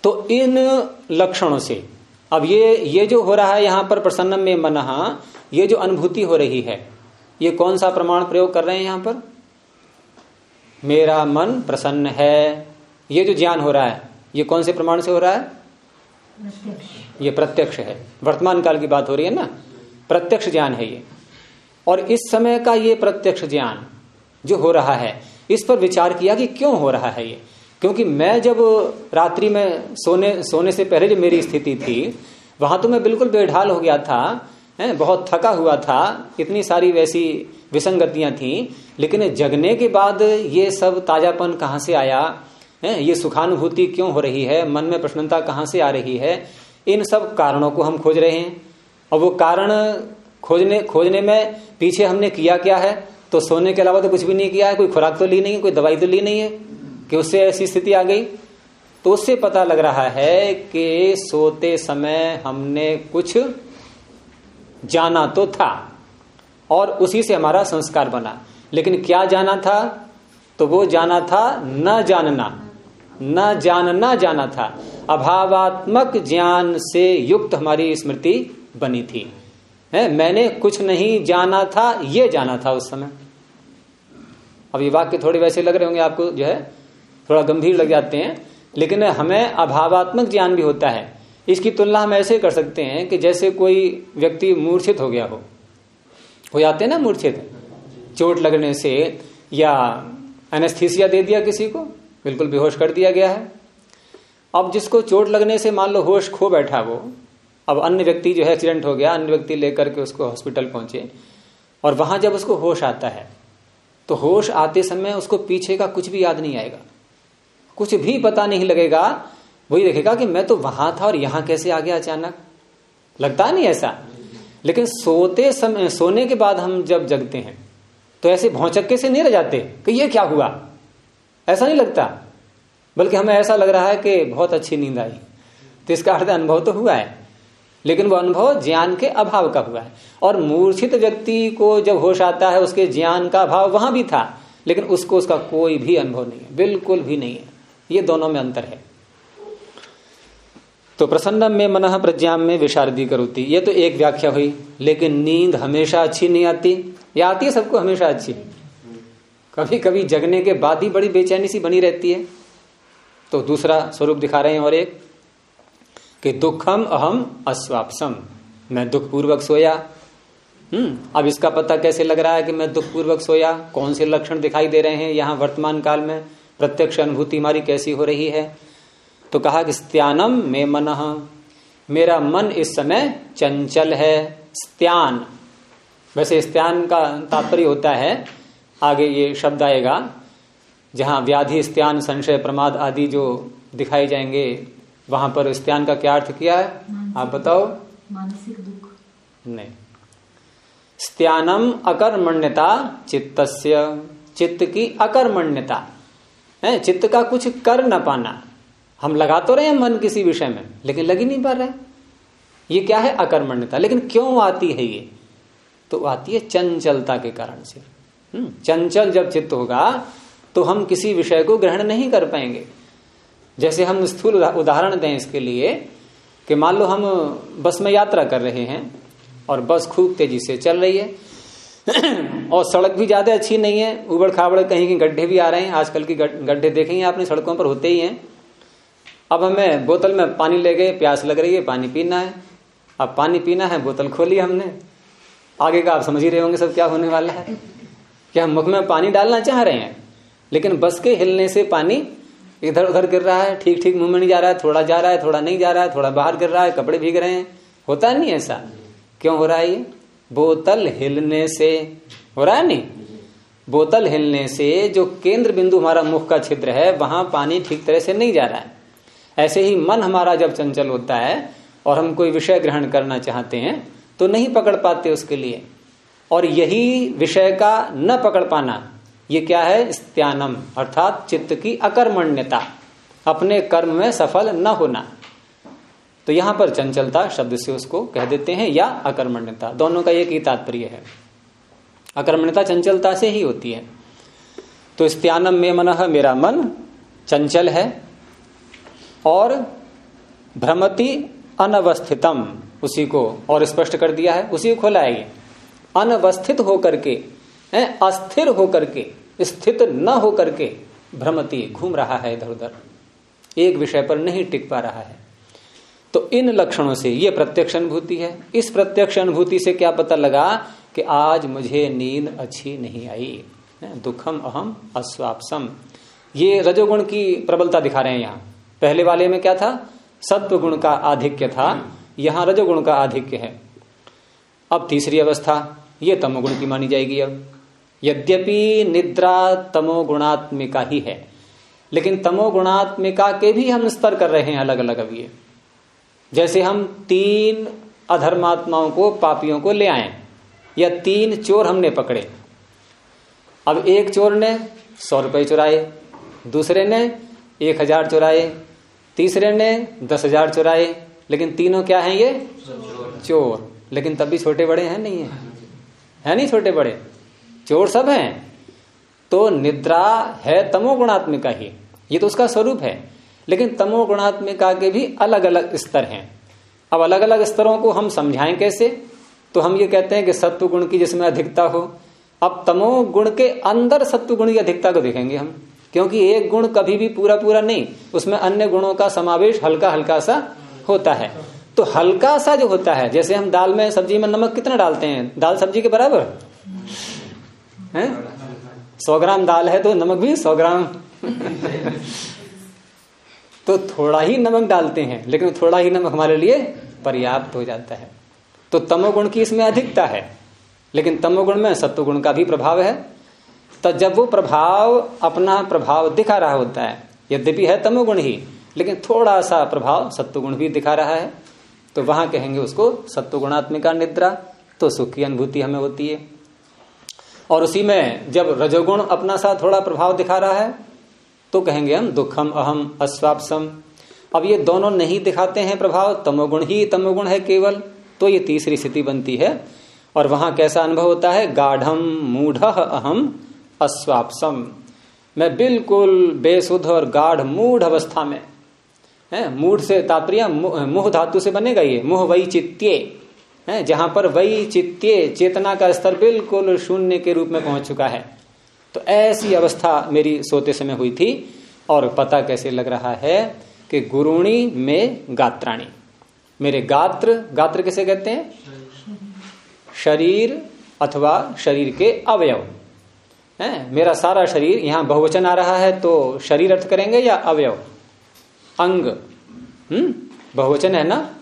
तो इन लक्षणों से अब ये ये जो हो रहा है यहाँ पर प्रसन्न में मन ये जो अनुभूति हो रही है ये कौन सा प्रमाण प्रयोग कर रहे हैं यहाँ पर? मेरा मन प्रसन्न है। ये जो ज्ञान हो रहा है ये कौन से प्रमाण से हो रहा है? ये प्रत्यक्ष है। वर्तमान काल की बात हो रही है ना? प्रत्यक्ष ज्ञान है ये। और इस समय का ये प्रत्यक्ष ज्ञान जो हो रहा है इस पर विचार किया कि क्यों हो रहा है ये? क्योंकि मैं जब रात्रि में सोने सोने से पहले जो मेरी स्थिति थी, वहाँ तो मैं बिल्कुल बेढाल हो गया था, है, बहुत थका हुआ था, इतनी सारी वैसी विसंगतियाँ थी, लेकिन जगने के बाद ये सब ताजापन कहाँ से आया, है, ये सुखानुभूति क्यों हो रही है, मन में प्रश्नता कहाँ से आ रही है, इन सब कारणों को हम खोज रहे हैं। और वो कारण खोजने खोजने में पीछे हमने किया क्या है? तो सोने के अलावा तो कुछ भी नहीं किया है, कोई खुराक तो ली नहीं है, कोई दवाई तो ली नहीं है। कि उससे ऐसी स्थिति आ गई। तो उससे पता लग रहा है कि सोते समय हमने कुछ जाना तो था और उसी से हमारा संस्कार बना। लेकिन क्या जाना था? तो वो जाना था न जानना। न जानना जाना था। अभावात्मक ज्ञान से युक्त हमारी स्मृति बनी थी। है, मैंने कुछ नहीं जाना था, ये जाना था उस समय। अब ये वाक्य थोड़े वैसे लग रहे होंगे आपको, जो है थोड़ा गंभीर लग जाते हैं, लेकिन हमें अभावात्मक ज्ञान भी होता है। इसकी तुलना हम ऐसे कर सकते हैं कि जैसे कोई व्यक्ति मूर्छित हो गया हो। हो जाते हैं ना मूर्छित? चोट लगने से या एनेस्थीसिया दे दिया किसी को, बिल्कुल बेहोश कर दिया गया है। अब जिसको चोट लगने से मान लो होश खो बैठा वो अब अन्य व्यक्ति जो है एक्सीडेंट हो गया, अन्य व्यक्ति लेकर के उसको हॉस्पिटल पहुँचे, और वहाँ जब उसको होश आता है तो होश आते समय उसको पीछे का कुछ भी याद नहीं आएगा। कुछ भी पता नहीं लगेगा, वही देखेगा कि मैं तो वहाँ था और यहाँ कैसे आ गया अचानक। लगता नहीं ऐसा? लेकिन सोते समय, सोने के बाद हम जब जगते हैं तो ऐसे भौचक्के से नहीं रह जाते कि ये क्या हुआ? ऐसा नहीं लगता। बल्कि हमें ऐसा लग रहा है कि बहुत अच्छी नींद आई। तो इसका अर्थ अनुभव तो हुआ है, लेकिन वो अनुभव ज्ञान के अभाव का हुआ है। और मूर्छित व्यक्ति को जब होश आता है, उसके ज्ञान का अभाव वहाँ भी था, लेकिन उसको उसका कोई भी अनुभव नहीं है, बिल्कुल भी नहीं है। ये दोनों में अंतर है। तो प्रसन्न में मन प्रज्ञा में विशारदी करोती। ये तो एक व्याख्या हुई, लेकिन नींद हमेशा अच्छी नहीं आती। या आती है सबको हमेशा अच्छी। कभी कभी जगने के बाद ही बड़ी बेचैनी सी बनी रहती है। तो दूसरा स्वरूप दिखा रहे हैं और एक, कि दुखम अहम अस्वापसम। मैं दुखपूर्वक सोया। हम्म अब इसका पता कैसे लग रहा है कि मैं दुखपूर्वक सोया? कौन से लक्षण दिखाई दे रहे हैं यहाँ वर्तमान काल में? प्रत्यक्ष अनुभूति हमारी कैसी हो रही है? तो कहा कि स्त्यानम में मन मेरा मन इस समय चंचल है। स्त्यान। वैसे स्त्यान का तात्पर्य होता है आगे ये शब्द आएगा जहाँ व्याधि स्त्यान संशय प्रमाद आदि जो दिखाए जाएँगे वहाँ पर स्त्यान का क्या अर्थ किया है? आप बताओ। मानसिक दुख। नहीं। स्त्यानम अकर्मण्यता चित्त चित्त की अकर्मण्यता। है चित्त का कुछ कर ना पाना। हम लगा तो रहे हैं मन किसी विषय में लेकिन लग ही नहीं पा रहे ये क्या है अकर्मण्यता? लेकिन क्यों आती है ये? तो आती है चंचलता के कारण से। हम्म, चंचल जब चित्त होगा तो हम किसी विषय को ग्रहण नहीं कर पाएँगे। जैसे हम स्थूल उदाहरण दें इसके लिए कि मान लो हम बस में यात्रा कर रहे हैं और बस खूब तेज़ी से चल रही है और सड़क भी ज़्यादा अच्छी नहीं है। उबड़ खाबड़ कहीं कहीं गड्ढे भी आ रहे हैं। आजकल की गड्ढे देखेंगे आपने, सड़कों पर होते ही हैं। अब हमें बोतल में पानी ले गए, प्यास लग रही है, पानी पीना है। अब पानी पीना है, बोतल खोली हमने। आगे का आप समझ ही रहे होंगे सब क्या होने वाला है। क्या हम मुख में पानी डालना चाह रहे हैं? लेकिन बस के हिलने से पानी इधर उधर गिर रहा है ठीक ठीक मुँह में नहीं जा रहा है, थोड़ा जा रहा है, थोड़ा नहीं जा रहा है, थोड़ा बाहर गिर रहा है, कपड़े भीग रहे हैं। होता नहीं ऐसा? क्यों हो रहा है ये? बोतल हिलने से, हो रहा है नहीं? बोतल हिलने से जो केंद्र बिंदु हमारा मुख का छिद्र है, वहाँ पानी ठीक तरह से नहीं जा रहा है। ऐसे ही मन हमारा जब चंचल होता है और हम कोई विषय ग्रहण करना चाहते हैं तो नहीं पकड़ पाते उसके लिए। और यही विषय का न पकड़ पाना, ये क्या है? स्त्यानम, अर्थात चित्त की अकर्मण्यता। अपने कर्म में सफल न होना। तो यहाँ पर चंचलता शब्द से उसको कह देते हैं या अकर्मण्यता। दोनों का एक ही तात्पर्य है। अकर्मण्यता चंचलता से ही होती है। तो स्त्यानम में मन मेरा मन चंचल है और भ्रमति अनवस्थितम, उसी को और स्पष्ट कर दिया है, उसी को खोला है ये। अनवस्थित होकर के अस्थिर होकर के, स्थित न होकर के भ्रमति घूम रहा है इधर उधर एक विषय पर नहीं टिक पा रहा है। तो इन लक्षणों से ये प्रत्यक्ष अनुभूति है। इस प्रत्यक्ष अनुभूति से क्या पता लगा कि आज मुझे नींद अच्छी नहीं आई। दुखम अहम अस्वापसम। ये रजोगुण की प्रबलता दिखा रहे हैं यहाँ। पहले वाले में क्या था? सत्व गुण का आधिक्य था। यहाँ रजोगुण का आधिक्य है। अब तीसरी अवस्था, ये तमोगुण की मानी जाएगी अब। यद्यपि निद्रा तमोगुणात्मिका ही है, लेकिन तमोगुणात्मिका के भी हम स्तर कर रहे हैं अलग अलग ये। जैसे हम तीन अधर्मात्माओं को, पापियों को ले आए, या तीन चोर हमने पकड़े। अब एक चोर ने सौ रुपए चुराए, दूसरे ने एक हज़ार चुराए, तीसरे ने दस हज़ार चुराए, लेकिन तीनों क्या हैं ये? चोर। लेकिन तब भी छोटे बड़े हैं, नहीं है। है नहीं छोटे बड़े? चोर सब हैं। तो निद्रा है तमोगुणात्मिका ही। ये तो उसका स्वरूप है। लेकिन तमोगुणात्मिका के भी अलग अलग स्तर हैं। अब अलग अलग स्तरों को हम समझाएँ कैसे? तो हम ये कहते हैं कि सत्व गुण की जिसमें अधिकता हो, अब तमो गुण के अंदर सत्व गुण की अधिकता को देखेंगे हम, क्योंकि एक गुण कभी भी पूरा पूरा नहीं, उसमें अन्य गुणों का समावेश हल्का हल्का सा होता है। तो हल्का सा जो होता है, जैसे हम दाल में सब्ज़ी में नमक कितना डालते हैं? दाल सब्ज़ी के बराबर? है? सौ ग्राम दाल है तो नमक भी सौ ग्राम। तो थोड़ा ही नमक डालते हैं, लेकिन थोड़ा ही नमक हमारे लिए पर्याप्त हो जाता है। तो तमोगुण की इसमें अधिकता है, लेकिन तमोगुण में सत्वगुण का भी प्रभाव है। तो जब वो प्रभाव, अपना प्रभाव दिखा रहा होता है, यद्यपि है तमोगुण ही, लेकिन थोड़ा सा प्रभाव सत्वगुण भी दिखा रहा है तो वहाँ कहेंगे उसको सत्वगुणात्मिका निद्रा तो सुख की अनुभूति हमें होती है। और उसी में जब रजोगुण अपना सा थोड़ा प्रभाव दिखा रहा है तो कहेंगे हम दुखम, अहम, अस्वापसम। अब ये दोनों नहीं दिखाते हैं प्रभाव, तमोगुण ही तमोगुण है केवल तो ये तीसरी स्थिति बनती है। और वहाँ कैसा अनुभव होता है? गाढ़म, मूढ़, अहम, अस्वापसम। मैं बिल्कुल बेसुध और गाढ़, मूढ़ अवस्था में। है, मूढ़ से तात्पर्य मुह धातु से बनेगा ये, मुह वही है, जहाँ पर वही चेतना का स्तर बिल्कुल शून्य के रूप में पहुँच चुका है। तो ऐसी अवस्था मेरी सोते समय हुई थी और पता कैसे लग रहा है कि गुरुणी में गात्राणी। मेरे गात्र गात्र किसे कहते हैं? शरीर अथवा शरीर के अवयव। है? मेरा सारा शरीर यहाँ बहुवचन आ रहा है तो शरीर अर्थ करेंगे या अवयव? अंग। हम्म? बहुवचन है ना?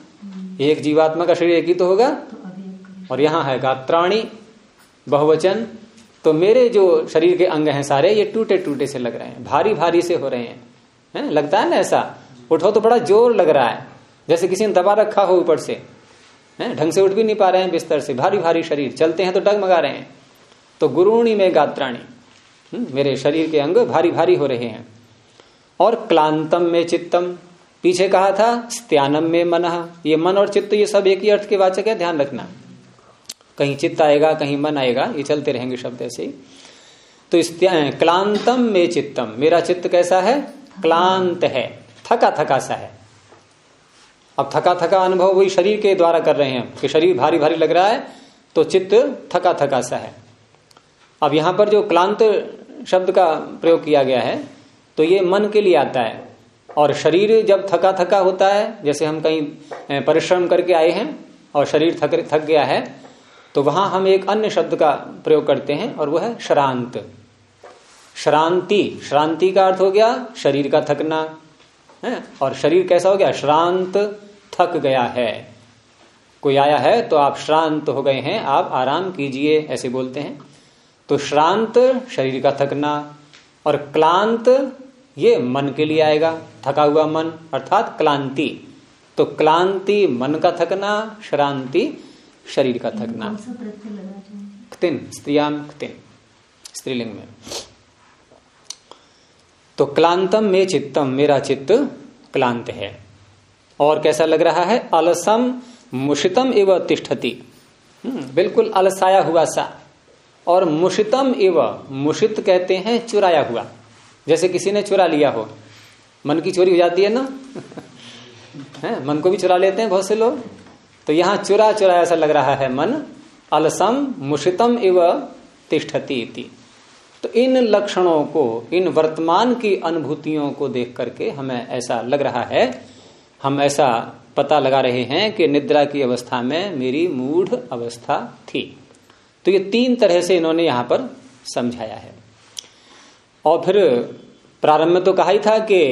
एक जीवात्मा का शरीर एक ही तो होगा। और यहाँ है गात्राणी। बहुवचन। तो मेरे जो शरीर के अंग हैं सारे ये टूटे टूटे से लग रहे हैं भारी भारी से हो रहे हैं। है? लगता है ना ऐसा? उठो तो बड़ा ज़ोर लग रहा है जैसे किसी ने दबा रखा हो ऊपर से। है? ढंग से उठ भी नहीं पा रहे हैं बिस्तर से भारी भारी शरीर। चलते हैं तो डगमगा रहे हैं। तो गुरुणी में गात्राणी। हम्म, मेरे शरीर के अंग भारी भारी हो रहे हैं। और क्लांतम में चित्तम। पीछे कहा था स्त्यानम में मन। ये मन और चित्त ये सब एक ही अर्थ के वाचक है ध्यान रखना। कहीं चित्त आएगा, कहीं मन आएगा, ये चलते रहेंगे शब्द ऐसे ही। तो क्लांतम में चित्तम। मेरा चित्त कैसा है? क्लांत है थका थका सा है। अब थका थका अनुभव वही शरीर के द्वारा कर रहे हैं कि शरीर भारी भारी लग रहा है तो चित्त थका थका सा है। अब यहाँ पर जो क्लांत शब्द का प्रयोग किया गया है तो ये मन के लिए आता है। और शरीर जब थका थका होता है, जैसे हम कहीं परिश्रम करके आए हैं, और शरीर थक थक गया है तो वहाँ हम एक अन्य शब्द का प्रयोग करते हैं, और वह है श्रांत। श्रांति। श्रांति का अर्थ हो गया शरीर का थकना, है? और शरीर कैसा हो गया? श्रांत थक गया है। कोई आया है तो आप श्रांत हो गए हैं, आप आराम कीजिए, ऐसे बोलते हैं। तो श्रांत शरीर का थकना, और क्लांत ये मन के लिए आएगा, थका हुआ मन, अर्थात क्लांति। तो क्लांति मन का थकना, श्रांति शरीर का थकना। क्तिन स्त्रियाम क्तिन स्त्रीलिंग में। तो क्लांतम में चित्तम मेरा चित्त क्लांत है। और कैसा लग रहा है? अलसम मुशितम एवं तिष्ठति। हम्म, बिल्कुल अलसाया हुआ सा। और मुशितम एव मुशित कहते हैं चुराया हुआ। जैसे किसी ने चुरा लिया हो। मन की चोरी हो जाती है ना? है मन को भी चुरा लेते हैं बहुत से लोग। तो यहाँ चुरा चुरा ऐसा लग रहा है मन, अलसम मुशितम इव तिष्ठति तो इन लक्षणों को, इन वर्तमान की अनुभूतियों को देख करके हमें ऐसा लग रहा है, हम ऐसा पता लगा रहे हैं कि निद्रा की अवस्था में मेरी मूढ़ अवस्था थी। तो ये तीन तरह से इन्होंने यहाँ पर समझाया है। और फिर प्रारंभ में तो कहा ही था कि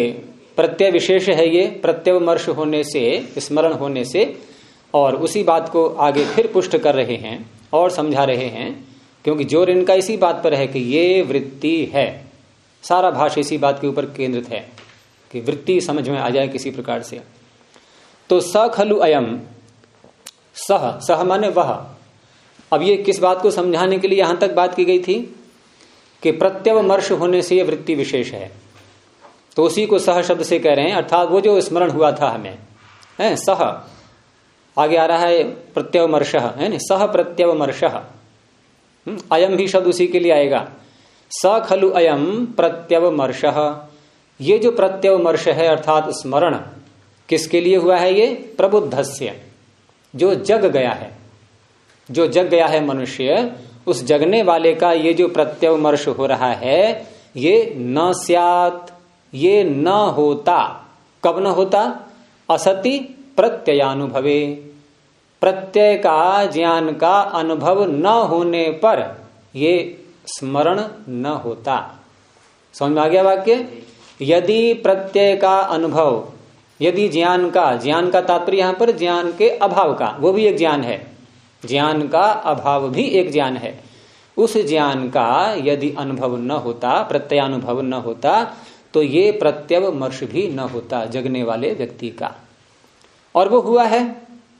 प्रत्यय विशेष है ये प्रत्यवमर्श होने से, स्मरण होने से और उसी बात को आगे फिर पुष्ट कर रहे हैं और समझा रहे हैं, क्योंकि ज़ोर इनका इसी बात पर है कि ये वृत्ति है। सारा भाष्य इसी बात के ऊपर केंद्रित है कि वृत्ति समझ में आ जाए किसी प्रकार से। तो स खलु अयम, सह सह माने वह। अब ये किस बात को समझाने के लिए यहाँ तक बात की गई थी? कि प्रत्यवमर्श होने से यह वृत्ति विशेष है। तो उसी को सह शब्द से कह रहे हैं, अर्थात वो जो स्मरण हुआ था हमें, है, सह। आगे आ रहा है प्रत्यवमर्श है ना? सह प्रत्यवमर्श अयम भी शब्द उसी के लिए आएगा। स खलु अयम प्रत्यवमर्श ये जो प्रत्यवमर्श है, अर्थात स्मरण, किसके लिए हुआ है ये? प्रबुद्धस्य। जो जग गया है। जो जग गया है मनुष्य, उस जगने वाले का ये जो प्रत्यवमर्श हो रहा है, ये न स्यात, ये न होता। कब न होता? असति प्रत्ययानुभवे। प्रत्यय का ज्ञान का अनुभव न होने पर ये स्मरण न होता। समझ में आ गया वाक्य? यदि प्रत्यय का अनुभव, यदि ज्ञान का ज्ञान का तात्पर्य यहाँ पर ज्ञान के अभाव का, वो भी एक ज्ञान है। ज्ञान का अभाव भी एक ज्ञान है। उस ज्ञान का यदि अनुभव न होता, प्रत्ययानुभव न होता तो ये प्रत्यवमर्श भी न होता जगने वाले व्यक्ति का। और वो हुआ है।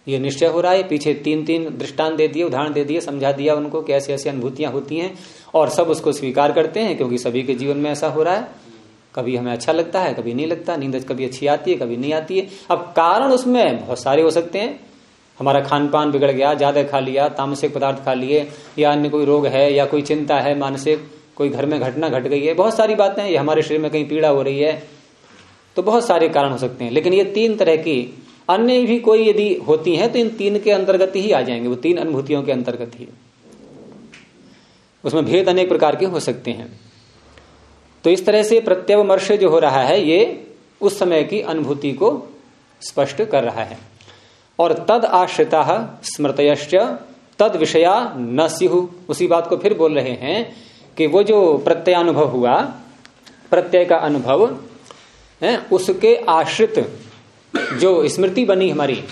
ये निश्चय हो रहा है पीछे तीन तीन दृष्टांत दे दिए, उदाहरण दे दिए, समझा दिया उनको कि ऐसी ऐसी अनुभूतियाँ होती हैं और सब उसको स्वीकार करते हैं क्योंकि सभी के जीवन में ऐसा हो रहा है। कभी हमें अच्छा लगता है, कभी नहीं लगता, नींद कभी अच्छी आती है, कभी नहीं आती है। अब कारण उसमें बहुत सारे हो सकते हैं। हमारा खान पान बिगड़ गया, ज़्यादा खा लिया, तामसिक पदार्थ खा लिए, या अन्य कोई रोग है, या कोई चिंता है, मानसिक, कोई घर में घटना घट गई है, बहुत सारी बातें ये हमारे शरीर में कहीं पीड़ा हो रही है तो बहुत सारे कारण हो सकते हैं। लेकिन ये तीन तरह की अन्य भी कोई यदि होती हैं तो इन तीन के अंतर्गत ही आ जाएँगे। वो तीन अनुभूतियों के अंतर्गत ही उसमें भेद अनेक प्रकार के हो सकते हैं। तो इस तरह से प्रत्यवमर्श जो हो रहा है, ये उस समय की अनुभूति को स्पष्ट कर रहा है। और तद आश्रिता स्मृतयश्च, तद विषया न सिहु। उसी बात को फिर बोल रहे हैं कि वो जो प्रत्ययानुभव हुआ, प्रत्यय का अनुभव, है, उसके आश्रित जो स्मृति बनी हमारी,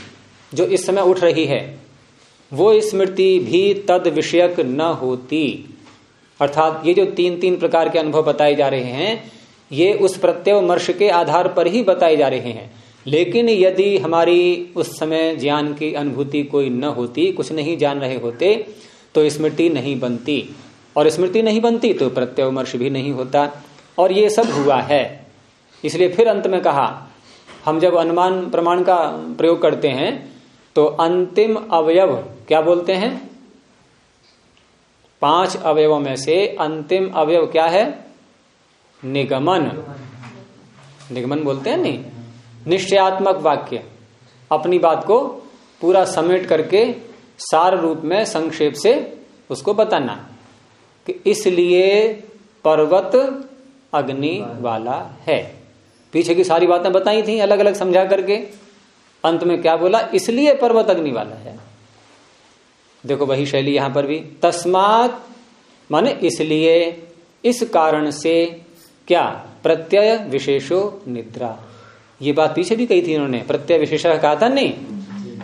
जो इस समय उठ रही है, वो स्मृति भी तद विषयक न होती। अर्थात ये जो तीन तीन प्रकार के अनुभव बताए जा रहे हैं, ये उस प्रत्यवमर्श के आधार पर ही बताए जा रहे हैं। लेकिन यदि हमारी उस समय ज्ञान की अनुभूति कोई न होती, कुछ नहीं जान रहे होते तो स्मृति नहीं बनती। और स्मृति नहीं बनती तो प्रत्यवमर्श भी नहीं होता। और ये सब हुआ है। इसलिए फिर अंत में कहा हम जब अनुमान प्रमाण का प्रयोग करते हैं तो अंतिम अवयव क्या बोलते हैं? पाँच अवयवों में से अंतिम अवयव क्या है? निगमन। निगमन बोलते हैं नहीं? निश्चयात्मक वाक्य। अपनी बात को पूरा समेट करके सार रूप में संक्षेप से उसको बताना कि इसलिए पर्वत अग्नि वाला है। पीछे की सारी बातें बताई थी अलग अलग समझा करके। अंत में क्या बोला? इसलिए पर्वत अग्नि वाला है। देखो वही शैली यहाँ पर भी। तस्मात माने इसलिए, इस कारण से क्या? प्रत्यय विशेषो निद्रा। ये बात पीछे भी कही थी इन्होंने। प्रत्यय विशेष कहा था? नहीं।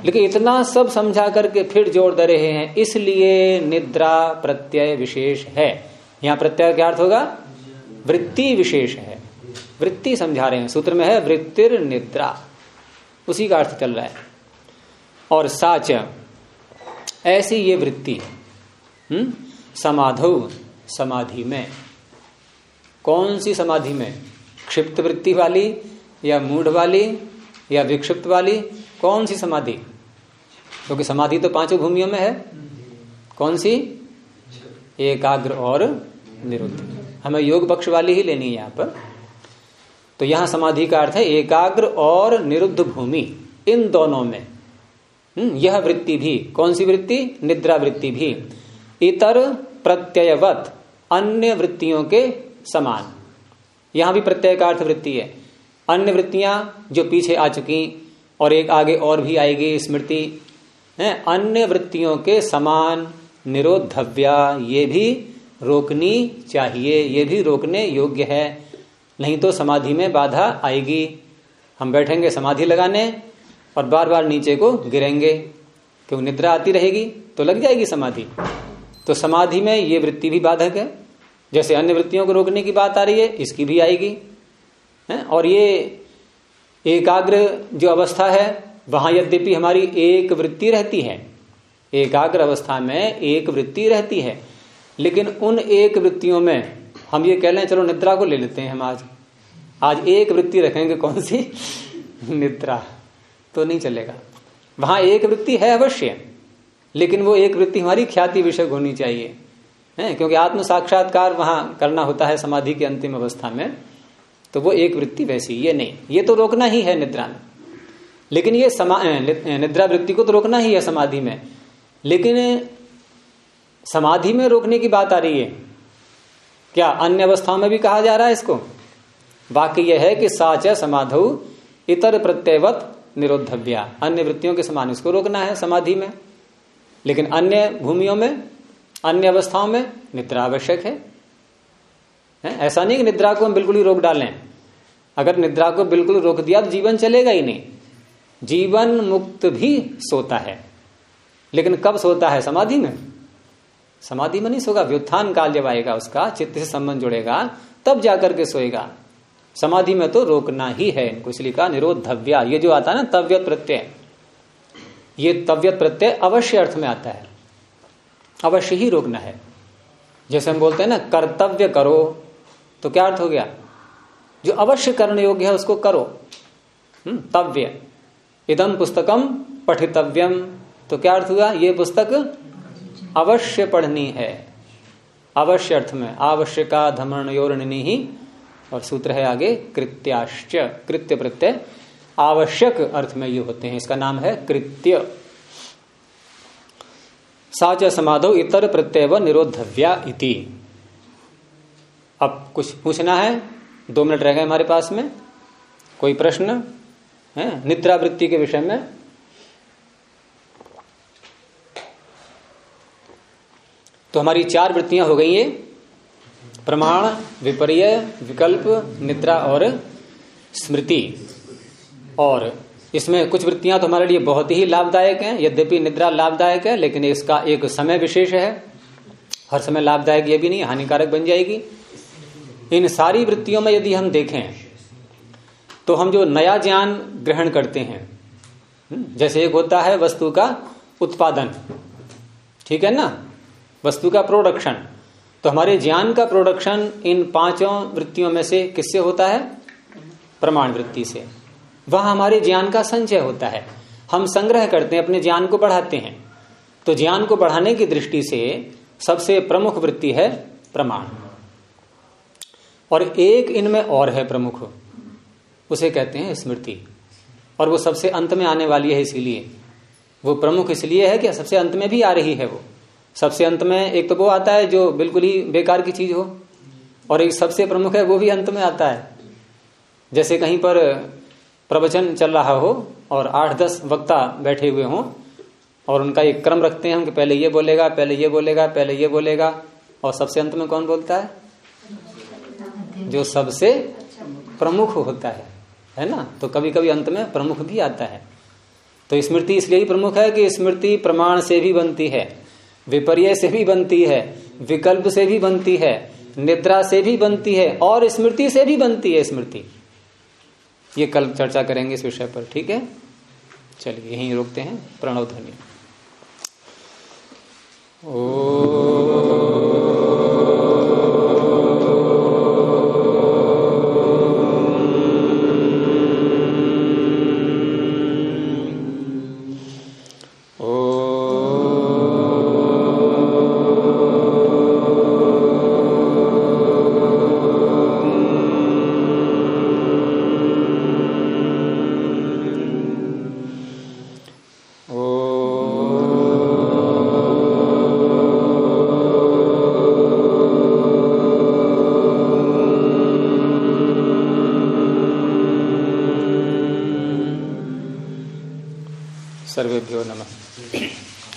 लेकिन इतना सब समझा करके फिर जोड़ दे रहे हैं, इसलिए निद्रा प्रत्यय विशेष है। यहाँ प्रत्यय क्या अर्थ होगा? वृत्ति विशेष है। वृत्ति समझा रहे हैं। सूत्र में है वृत्तिर निद्रा। उसी का अर्थ चल रहा है। और साच, ऐसी ये वृत्ति हम्म समाधो, समाधि में। कौन सी समाधि में? क्षिप्त वृत्ति वाली या मूढ़ वाली या विक्षिप्त वाली? कौन सी समाधि? क्योंकि तो समाधि तो पाँचों भूमियों में है। कौन सी? एकाग्र और निरुद्ध। हमें योग पक्ष वाली ही लेनी है यहाँ पर। तो यहाँ समाधि का अर्थ है एकाग्र और निरुद्ध भूमि इन दोनों में। हम्म, यह वृत्ति भी कौन सी वृत्ति? निद्रा वृत्ति भी। इतर प्रत्ययवत अन्य वृत्तियों के समान। यहाँ भी प्रत्यय का अर्थ वृत्ति है। अन्य वृत्तियाँ जो पीछे आ चुकी और एक आगे और भी आएगी स्मृति है अन्य वृत्तियों के समान निरोधव्या ये भी रोकनी चाहिए ये भी रोकने योग्य है। नहीं तो समाधि में बाधा आएगी। हम बैठेंगे समाधि लगाने और बार बार नीचे को गिरेंगे। क्यों? निद्रा आती रहेगी तो लग जाएगी समाधि। तो समाधि में ये वृत्ति भी बाधक है। जैसे अन्य वृत्तियों को रोकने की बात आ रही है, इसकी भी आएगी। है? और ये एकाग्र जो अवस्था है, वहाँ यद्यपि हमारी एक वृत्ति रहती है, एकाग्र अवस्था में एक वृत्ति रहती है, लेकिन उन एक वृत्तियों में हम ये कह लें, चलो निद्रा को ले लेते हैं हम आज। आज एक वृत्ति रखेंगे, कौन सी? निद्रा। तो नहीं चलेगा। वहाँ एक वृत्ति है अवश्य, लेकिन वो एक वृत्ति हमारी ख्याति विषय होनी चाहिए। है? क्योंकि आत्म साक्षात्कार वहाँ करना होता है समाधि की अंतिम अवस्था में तो वो एक वृत्ति वैसी ये नहीं, ये तो रोकना ही है निद्रा। में लेकिन ये समा निद्रा वृत्ति को तो रोकना ही है समाधि में। लेकिन समाधि में रोकने की बात आ रही है। क्या अन्य अवस्थाओं में भी कहा जा रहा है इसको? वाक्य यह है कि साच समाधु इतर प्रत्ययवत निरोधव्या। अन्य वृत्तियों के समान इसको रोकना है समाधि में। लेकिन अन्य भूमियों में, अन्य अवस्थाओं में निद्रा आवश्यक है। है? ऐसा नहीं कि निद्रा को हम बिल्कुल ही रोक डालें। अगर निद्रा को बिल्कुल रोक दिया तो जीवन चलेगा ही नहीं। जीवन मुक्त भी सोता है। लेकिन कब सोता है? समाधि में? समाधि में नहीं सोगा व्युत्थान काल जब आएगा उसका चित्त से संबंध जुड़ेगा तब जाकर के सोएगा। समाधि में तो रोकना ही है इनको इसलिए कहा निरोध धव्या ये जो आता है ना तव्यत प्रत्यय ये तव्यत प्रत्यय अवश्य अर्थ में आता है। अवश्य ही रोकना है। जैसे हम बोलते हैं ना कर्तव्य करो तो क्या अर्थ हो गया? जो अवश्य करने योग्य है उसको करो। हम्म, तव्य। इदम पुस्तकम पठितव्यम तो क्या अर्थ हुआ? ये पुस्तक अवश्य पढ़नी है। अवश्य अर्थ में, आवश्यका धमरण योरणनी ही, और सूत्र है आगे, कृत्याश्च, कृत्य प्रत्यय। आवश्यक अर्थ में ये होते हैं, इसका नाम है कृत्य। साच समाधो इतर प्रत्यय व निरोधव्या इति। अब कुछ पूछना है, दो मिनट रह गए हमारे पास में, कोई प्रश्न, है? निद्रा वृत्ति के विषय में तो हमारी चार वृत्तियाँ हो गई है। प्रमाण विपर्य विकल्प निद्रा और स्मृति। और इसमें कुछ वृत्तियाँ तो हमारे लिए बहुत ही लाभदायक हैं। यद्यपि निद्रा लाभदायक है लेकिन इसका एक समय विशेष है। हर समय लाभदायक ये भी नहीं हानिकारक बन जाएगी। इन सारी वृत्तियों में यदि हम देखें तो हम जो नया ज्ञान ग्रहण करते हैं हम्म, जैसे एक होता है वस्तु का उत्पादन। ठीक है ना? वस्तु का प्रोडक्शन तो हमारे ज्ञान का प्रोडक्शन इन पाँचों वृत्तियों में से किससे होता है? प्रमाण वृत्ति से। वह हमारे ज्ञान का संचय होता है। हम संग्रह करते हैं, अपने ज्ञान को बढ़ाते हैं। तो ज्ञान को बढ़ाने की दृष्टि से सबसे प्रमुख वृत्ति है प्रमाण। और एक इनमें और है प्रमुख। उसे कहते हैं स्मृति। और वो सबसे अंत में आने वाली है इसीलिए। वो प्रमुख इसलिए है कि सबसे अंत में भी आ रही है वो। सबसे अंत में एक तो वो आता है जो बिल्कुल ही बेकार की चीज़ हो, और एक सबसे प्रमुख है वो भी अंत में आता है। जैसे कहीं पर प्रवचन चल रहा हो और आठ दस वक्ता बैठे हुए हों, और उनका एक क्रम रखते हैं हम कि पहले ये बोलेगा, पहले ये बोलेगा, पहले ये बोलेगा, और सबसे अंत में कौन बोलता है? जो सबसे प्रमुख होता है है ना? तो कभी कभी अंत में प्रमुख भी आता है। तो स्मृति इसलिए ही प्रमुख है कि स्मृति प्रमाण से भी बनती है। विपर्य से भी बनती है, विकल्प से भी बनती है, निद्रा से भी बनती है और स्मृति से भी बनती है स्मृति। ये कल चर्चा करेंगे इस विषय पर, ठीक है? चलिए, यहीं रोकते हैं, प्रणव ध्वनि। ओ